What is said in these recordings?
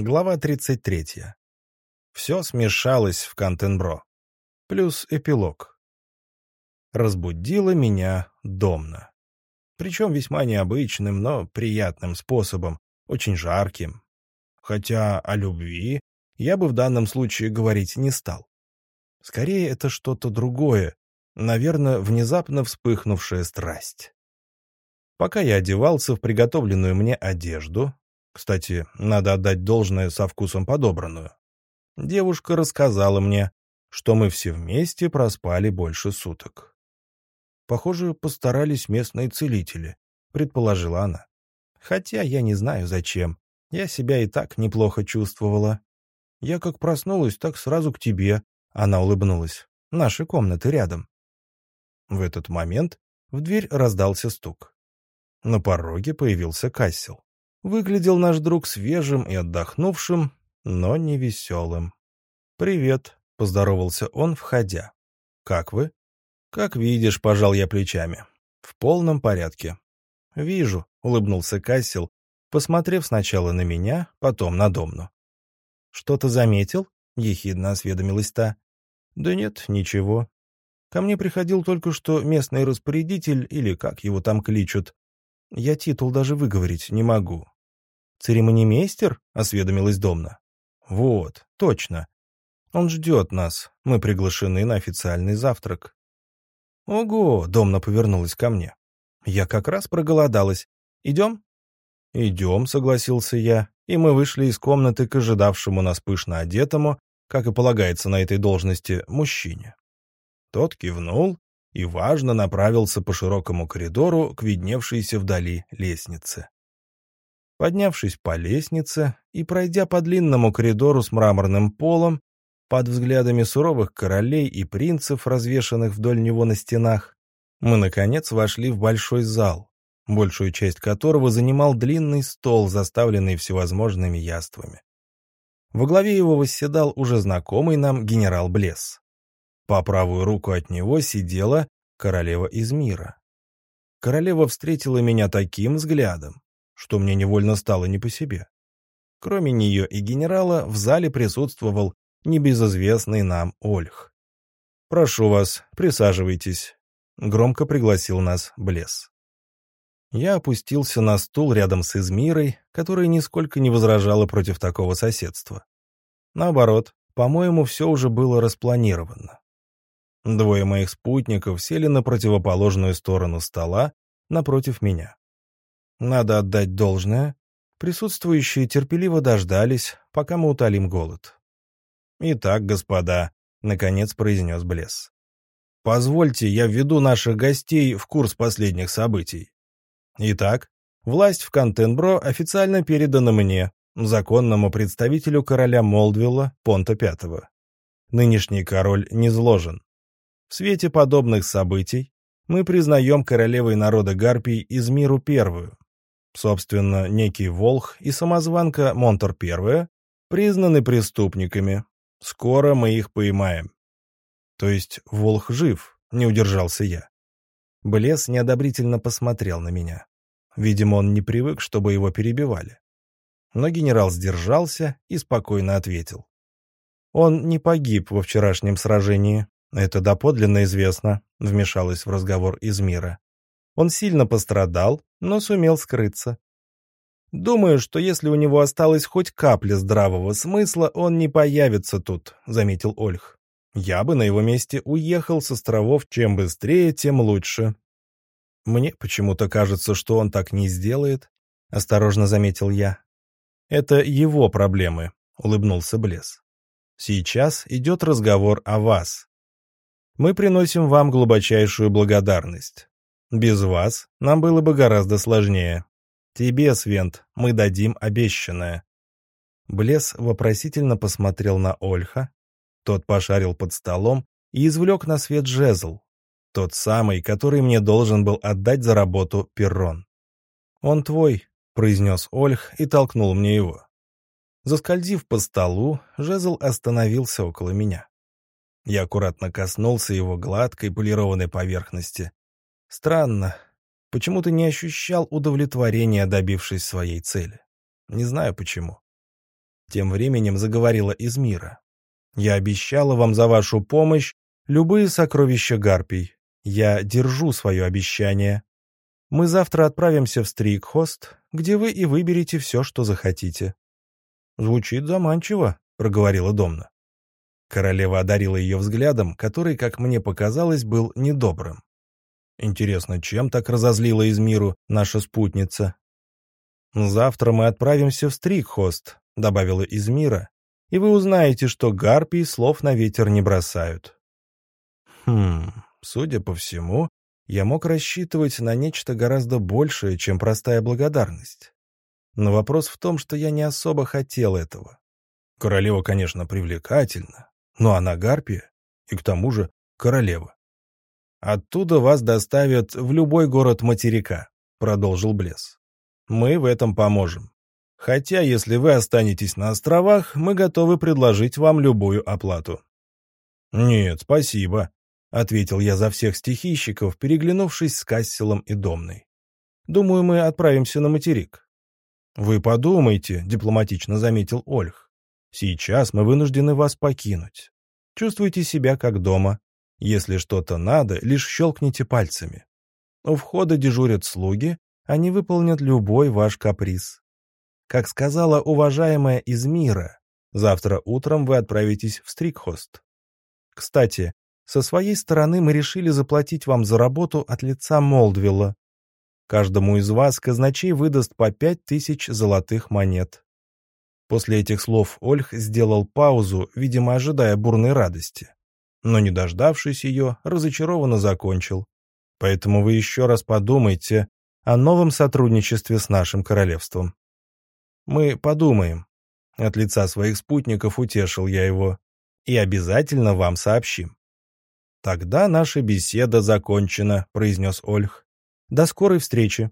Глава 33. Все смешалось в Кантенбро. Плюс эпилог. Разбудила меня Домна. Причем весьма необычным, но приятным способом, очень жарким. Хотя о любви я бы в данном случае говорить не стал. Скорее, это что-то другое, наверное, внезапно вспыхнувшая страсть. Пока я одевался в приготовленную мне одежду, кстати, надо отдать должное со вкусом подобранную, девушка рассказала мне, что мы все вместе проспали больше суток. Похоже, постарались местные целители, предположила она. Хотя я не знаю зачем. Я себя и так неплохо чувствовала. Я как проснулась, так сразу к тебе. Она улыбнулась. Наши комнаты рядом. В этот момент в дверь раздался стук. На пороге появился Кассел. Выглядел наш друг свежим и отдохнувшим, но не веселым. «Привет», — поздоровался он, входя. «Как вы?» «Как видишь», — пожал я плечами. «В полном порядке». «Вижу», — улыбнулся Кассел, посмотрев сначала на меня, потом на Домну. «Что-то заметил?» — ехидно осведомилась та. «Да нет, ничего. Ко мне приходил только что местный распорядитель, или как его там кличут. Я титул даже выговорить не могу». «Церемонимейстер?» — осведомилась Домна. «Вот, точно. Он ждет нас. Мы приглашены на официальный завтрак». «Ого!» — Домна повернулась ко мне. «Я как раз проголодалась. Идем?» «Идем», — согласился я, и мы вышли из комнаты к ожидавшему нас пышно одетому, как и полагается на этой должности, мужчине. Тот кивнул и, важно, направился по широкому коридору к видневшейся вдали лестнице. Поднявшись по лестнице и пройдя по длинному коридору с мраморным полом, под взглядами суровых королей и принцев, развешанных вдоль него на стенах, мы, наконец, вошли в большой зал, большую часть которого занимал длинный стол, заставленный всевозможными яствами. Во главе его восседал уже знакомый нам генерал Блесс. По правую руку от него сидела королева из мира. Королева встретила меня таким взглядом, что мне невольно стало не по себе. Кроме нее и генерала в зале присутствовал небезызвестный нам Ольх. «Прошу вас, присаживайтесь», — громко пригласил нас Блес. Я опустился на стул рядом с Измирой, которая нисколько не возражала против такого соседства. Наоборот, по-моему, все уже было распланировано. Двое моих спутников сели на противоположную сторону стола напротив меня. Надо отдать должное. Присутствующие терпеливо дождались, пока мы утолим голод. «Итак, господа», — наконец произнес Блесс. «Позвольте, я введу наших гостей в курс последних событий. Итак, власть в Контенбро официально передана мне, законному представителю короля Молдвилла Понта V. Нынешний король не зложен. В свете подобных событий мы признаем королевой народа Гарпий из миру первую, Собственно, некий Волх и самозванка Монтор Первая признаны преступниками. Скоро мы их поймаем. То есть Волх жив, не удержался я. Блес неодобрительно посмотрел на меня. Видимо, он не привык, чтобы его перебивали. Но генерал сдержался и спокойно ответил. «Он не погиб во вчерашнем сражении. Это доподлинно известно», — вмешалась в разговор из мира. Он сильно пострадал, но сумел скрыться. «Думаю, что если у него осталась хоть капля здравого смысла, он не появится тут», — заметил Ольх. «Я бы на его месте уехал с островов чем быстрее, тем лучше». «Мне почему-то кажется, что он так не сделает», — осторожно заметил я. «Это его проблемы», — улыбнулся Блес. «Сейчас идет разговор о вас. Мы приносим вам глубочайшую благодарность. Без вас нам было бы гораздо сложнее. Тебе, Свент, мы дадим обещанное». Блес вопросительно посмотрел на Ольха. Тот пошарил под столом и извлек на свет жезл. Тот самый, который мне должен был отдать за работу Перрон. «Он твой», — произнес Ольх и толкнул мне его. Заскользив по столу, жезл остановился около меня. Я аккуратно коснулся его гладкой полированной поверхности. Странно. Почему-то не ощущал удовлетворения, добившись своей цели. Не знаю почему. Тем временем заговорила Измира. «Я обещала вам за вашу помощь любые сокровища Гарпий. Я держу свое обещание. Мы завтра отправимся в Стрикхост, где вы и выберете все, что захотите». «Звучит заманчиво», — проговорила Домна. Королева одарила ее взглядом, который, как мне показалось, был недобрым. Интересно, чем так разозлила Измиру наша спутница? «Завтра мы отправимся в Стрикхост», — добавила Измира, «и вы узнаете, что гарпии слов на ветер не бросают». Хм, судя по всему, я мог рассчитывать на нечто гораздо большее, чем простая благодарность. Но вопрос в том, что я не особо хотел этого. Королева, конечно, привлекательна, но она гарпия, и к тому же королева. «Оттуда вас доставят в любой город материка», — продолжил Блес. «Мы в этом поможем. Хотя, если вы останетесь на островах, мы готовы предложить вам любую оплату». «Нет, спасибо», — ответил я за всех стихийщиков, переглянувшись с Касселом и Домной. «Думаю, мы отправимся на материк». «Вы подумайте», — дипломатично заметил Ольх. «Сейчас мы вынуждены вас покинуть. Чувствуйте себя как дома. Если что-то надо, лишь щелкните пальцами. У входа дежурят слуги, они выполнят любой ваш каприз. Как сказала уважаемая из мира, завтра утром вы отправитесь в Стрикхост. Кстати, со своей стороны мы решили заплатить вам за работу от лица Молдвилла. Каждому из вас казначей выдаст по пять тысяч золотых монет. После этих слов Ольх сделал паузу, видимо, ожидая бурной радости но, не дождавшись ее, разочарованно закончил. Поэтому вы еще раз подумайте о новом сотрудничестве с нашим королевством. Мы подумаем. От лица своих спутников утешил я его. И обязательно вам сообщим. Тогда наша беседа закончена, произнес Ольх. До скорой встречи.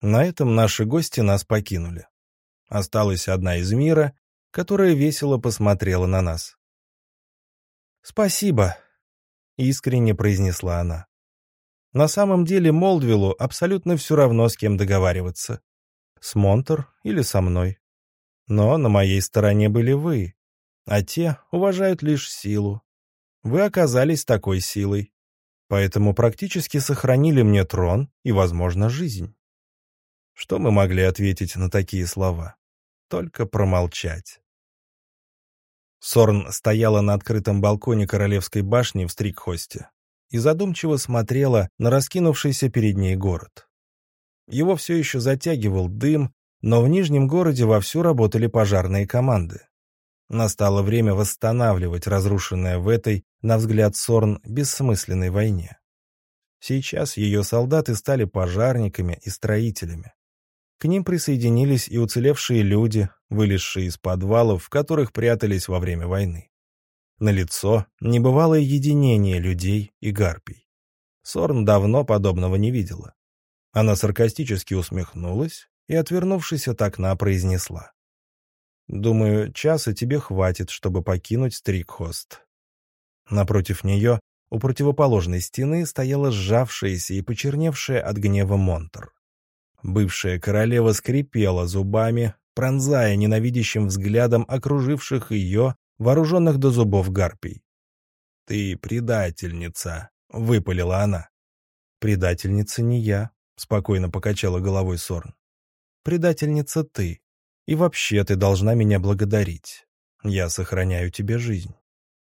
На этом наши гости нас покинули. Осталась одна из мира, которая весело посмотрела на нас. «Спасибо», — искренне произнесла она. На самом деле Молдвиллу абсолютно все равно, с кем договариваться. С Монтер или со мной. Но на моей стороне были вы, а те уважают лишь силу. Вы оказались такой силой, поэтому практически сохранили мне трон и, возможно, жизнь. Что мы могли ответить на такие слова? Только промолчать. Сорн стояла на открытом балконе королевской башни в Стрикхосте и задумчиво смотрела на раскинувшийся перед ней город. Его все еще затягивал дым, но в Нижнем городе вовсю работали пожарные команды. Настало время восстанавливать разрушенное в этой, на взгляд Сорн, бессмысленной войне. Сейчас ее солдаты стали пожарниками и строителями. К ним присоединились и уцелевшие люди, вылезшие из подвалов, в которых прятались во время войны. На лицо небывалое единение людей и гарпий. Сорн давно подобного не видела. Она саркастически усмехнулась и, отвернувшись от окна, произнесла. «Думаю, часа тебе хватит, чтобы покинуть Стрикхост». Напротив нее, у противоположной стены, стояла сжавшаяся и почерневшая от гнева Монтер. Бывшая королева скрипела зубами, пронзая ненавидящим взглядом окруживших ее, вооруженных до зубов гарпий. «Ты предательница», — выпалила она. «Предательница не я», — спокойно покачала головой Сорн. «Предательница ты. И вообще ты должна меня благодарить. Я сохраняю тебе жизнь.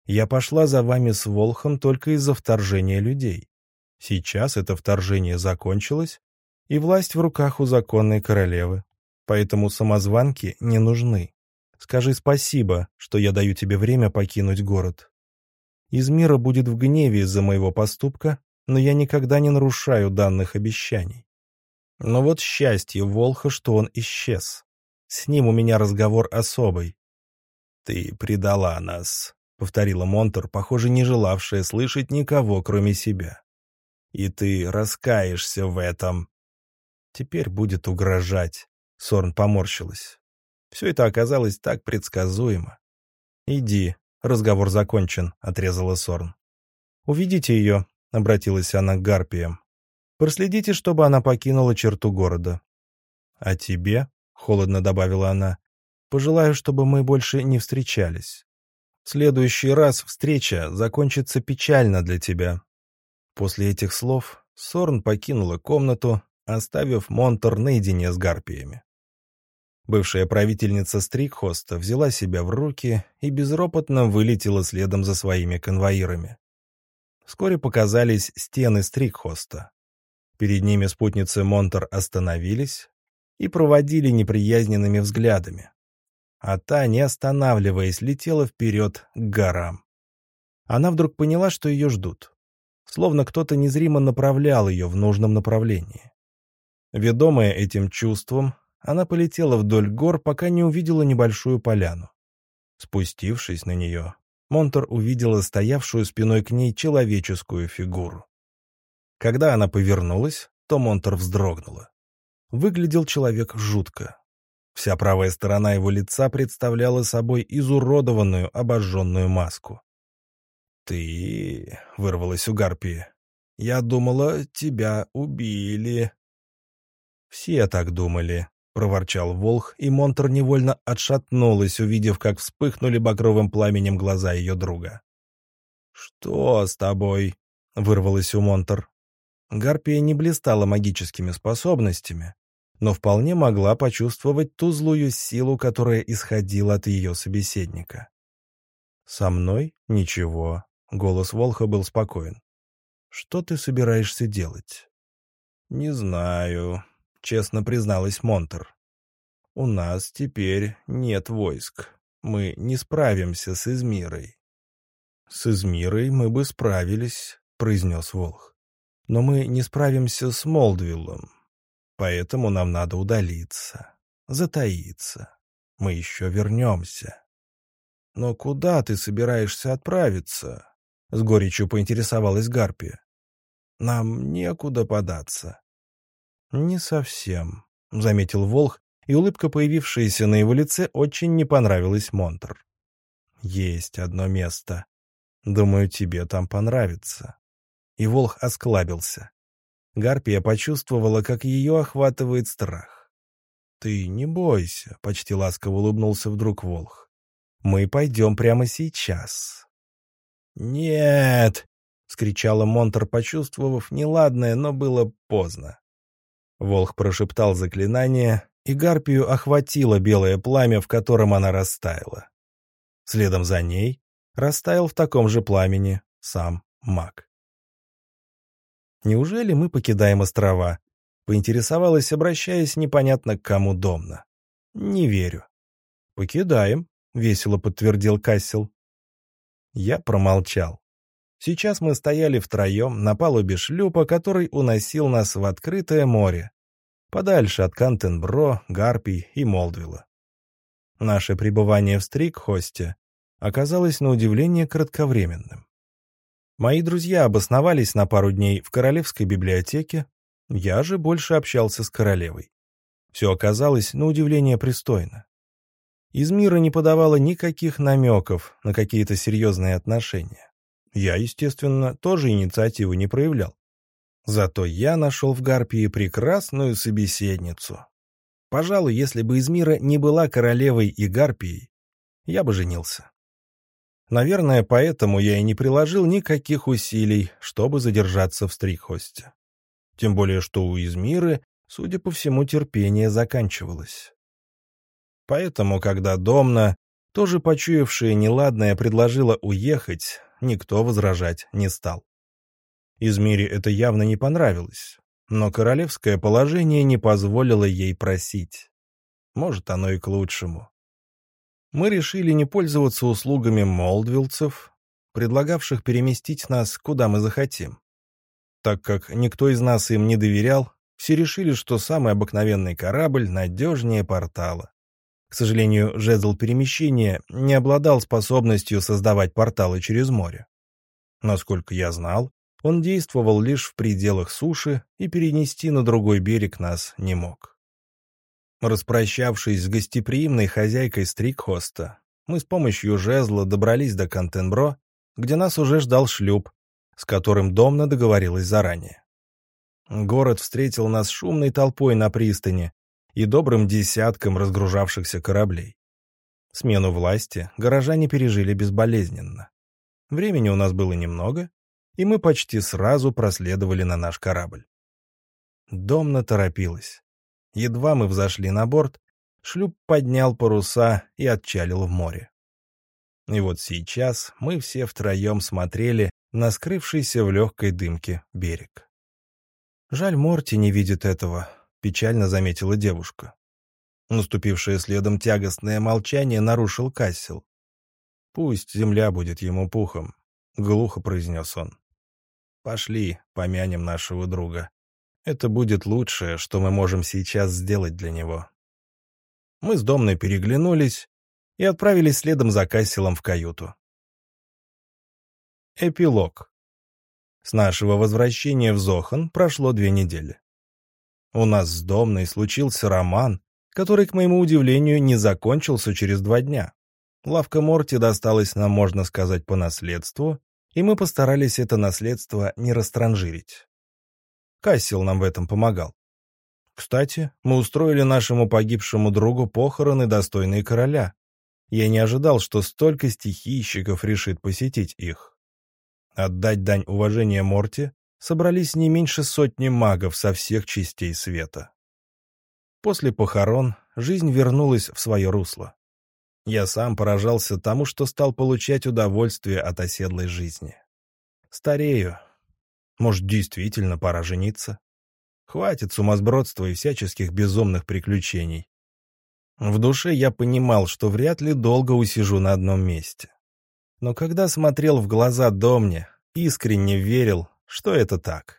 Я пошла за вами с Волхом только из-за вторжения людей. Сейчас это вторжение закончилось, и власть в руках у законной королевы. Поэтому самозванки не нужны. Скажи спасибо, что я даю тебе время покинуть город. Измира будет в гневе из-за моего поступка, но я никогда не нарушаю данных обещаний. Но вот счастье Волха, что он исчез. С ним у меня разговор особый. «Ты предала нас», — повторила Монтер, похоже, не желавшая слышать никого, кроме себя. «И ты раскаешься в этом». Теперь будет угрожать. Сорн поморщилась. Все это оказалось так предсказуемо. «Иди, разговор закончен», — отрезала Сорн. «Уведите ее», — обратилась она к Гарпиям. «Проследите, чтобы она покинула черту города». «А тебе?» — холодно добавила она. «Пожелаю, чтобы мы больше не встречались. В следующий раз встреча закончится печально для тебя». После этих слов Сорн покинула комнату, оставив Монтор наедине с гарпиями. Бывшая правительница Стрикхоста взяла себя в руки и безропотно вылетела следом за своими конвоирами. Вскоре показались стены Стрикхоста. Перед ними спутницы Монтор остановились и проводили неприязненными взглядами. А та, не останавливаясь, летела вперед к горам. Она вдруг поняла, что ее ждут. Словно кто-то незримо направлял ее в нужном направлении. Ведомая этим чувством, она полетела вдоль гор, пока не увидела небольшую поляну. Спустившись на нее, Монтер увидела стоявшую спиной к ней человеческую фигуру. Когда она повернулась, то Монтер вздрогнула. Выглядел человек жутко. Вся правая сторона его лица представляла собой изуродованную, обожженную маску. «Ты...» — вырвалась у Гарпии. «Я думала, тебя убили». «Все так думали», — проворчал Волх, и Монтер невольно отшатнулась, увидев, как вспыхнули багровым пламенем глаза ее друга. «Что с тобой?» — вырвалось у Монтер. Гарпия не блистала магическими способностями, но вполне могла почувствовать ту злую силу, которая исходила от ее собеседника. «Со мной ничего», — голос Волха был спокоен. «Что ты собираешься делать?» «Не знаю», — честно призналась Монтер. «У нас теперь нет войск. Мы не справимся с Измирой». «С Измирой мы бы справились», — произнес Волх. «Но мы не справимся с Молдвиллом. Поэтому нам надо удалиться, затаиться. Мы еще вернемся». «Но куда ты собираешься отправиться?» — с горечью поинтересовалась Гарпия. «Нам некуда податься. «Не совсем», — заметил Волх, и улыбка, появившаяся на его лице, очень не понравилась Монтер. «Есть одно место. Думаю, тебе там понравится». И Волх осклабился. Гарпия почувствовала, как ее охватывает страх. «Ты не бойся», — почти ласково улыбнулся вдруг Волх. «Мы пойдем прямо сейчас». «Нет!» — скричала Монтер, почувствовав неладное, но было поздно. Волх прошептал заклинание, и гарпию охватило белое пламя, в котором она растаяла. Следом за ней растаял в таком же пламени сам маг. «Неужели мы покидаем острова?» — поинтересовалась, обращаясь непонятно к кому домно. «Не верю». «Покидаем», — весело подтвердил Кассел. Я промолчал. Сейчас мы стояли втроем на палубе шлюпа, который уносил нас в открытое море, подальше от Кантенбро, Гарпий и Молдвилла. Наше пребывание в Стрикхосте оказалось на удивление кратковременным. Мои друзья обосновались на пару дней в Королевской библиотеке, я же больше общался с королевой. Все оказалось на удивление пристойно. Из мира не подавало никаких намеков на какие-то серьезные отношения. Я, естественно, тоже инициативу не проявлял. Зато я нашел в Гарпии прекрасную собеседницу. Пожалуй, если бы из мира не была королевой и Гарпией, я бы женился. Наверное, поэтому я и не приложил никаких усилий, чтобы задержаться в Стрихосте. Тем более, что у Измиры, судя по всему, терпение заканчивалось. Поэтому, когда Домна, тоже почуявшая неладное, предложила уехать, никто возражать не стал. Измире это явно не понравилось, но королевское положение не позволило ей просить. Может, оно и к лучшему. Мы решили не пользоваться услугами молдвилцев, предлагавших переместить нас куда мы захотим. Так как никто из нас им не доверял, все решили, что самый обыкновенный корабль надежнее портала. К сожалению, жезл перемещения не обладал способностью создавать порталы через море. Насколько я знал, он действовал лишь в пределах суши и перенести на другой берег нас не мог. Распрощавшись с гостеприимной хозяйкой Стрикхоста, мы с помощью жезла добрались до Кантенбро, где нас уже ждал шлюп, с которым Домна договорилась заранее. Город встретил нас шумной толпой на пристани, и добрым десяткам разгружавшихся кораблей. Смену власти горожане пережили безболезненно. Времени у нас было немного, и мы почти сразу проследовали на наш корабль. Домна торопилась. Едва мы взошли на борт, шлюп поднял паруса и отчалил в море. И вот сейчас мы все втроем смотрели на скрывшийся в легкой дымке берег. «Жаль, Морти не видит этого», — печально заметила девушка. Наступившее следом тягостное молчание нарушил Кассел. «Пусть земля будет ему пухом», — глухо произнес он. «Пошли, помянем нашего друга. Это будет лучшее, что мы можем сейчас сделать для него». Мы с Домной переглянулись и отправились следом за Касселом в каюту. Эпилог. С нашего возвращения в Зохан прошло две недели. У нас с Домной случился роман, который, к моему удивлению, не закончился через два дня. Лавка Морти досталась нам, можно сказать, по наследству, и мы постарались это наследство не растранжирить. Кассил нам в этом помогал. Кстати, мы устроили нашему погибшему другу похороны, достойные короля. Я не ожидал, что столько стихийщиков решит посетить их. Отдать дань уважения Морти собрались не меньше сотни магов со всех частей света. После похорон жизнь вернулась в свое русло. Я сам поражался тому, что стал получать удовольствие от оседлой жизни. Старею. Может, действительно пора жениться? Хватит сумасбродства и всяческих безумных приключений. В душе я понимал, что вряд ли долго усижу на одном месте. Но когда смотрел в глаза Домне, искренне верил, что это так.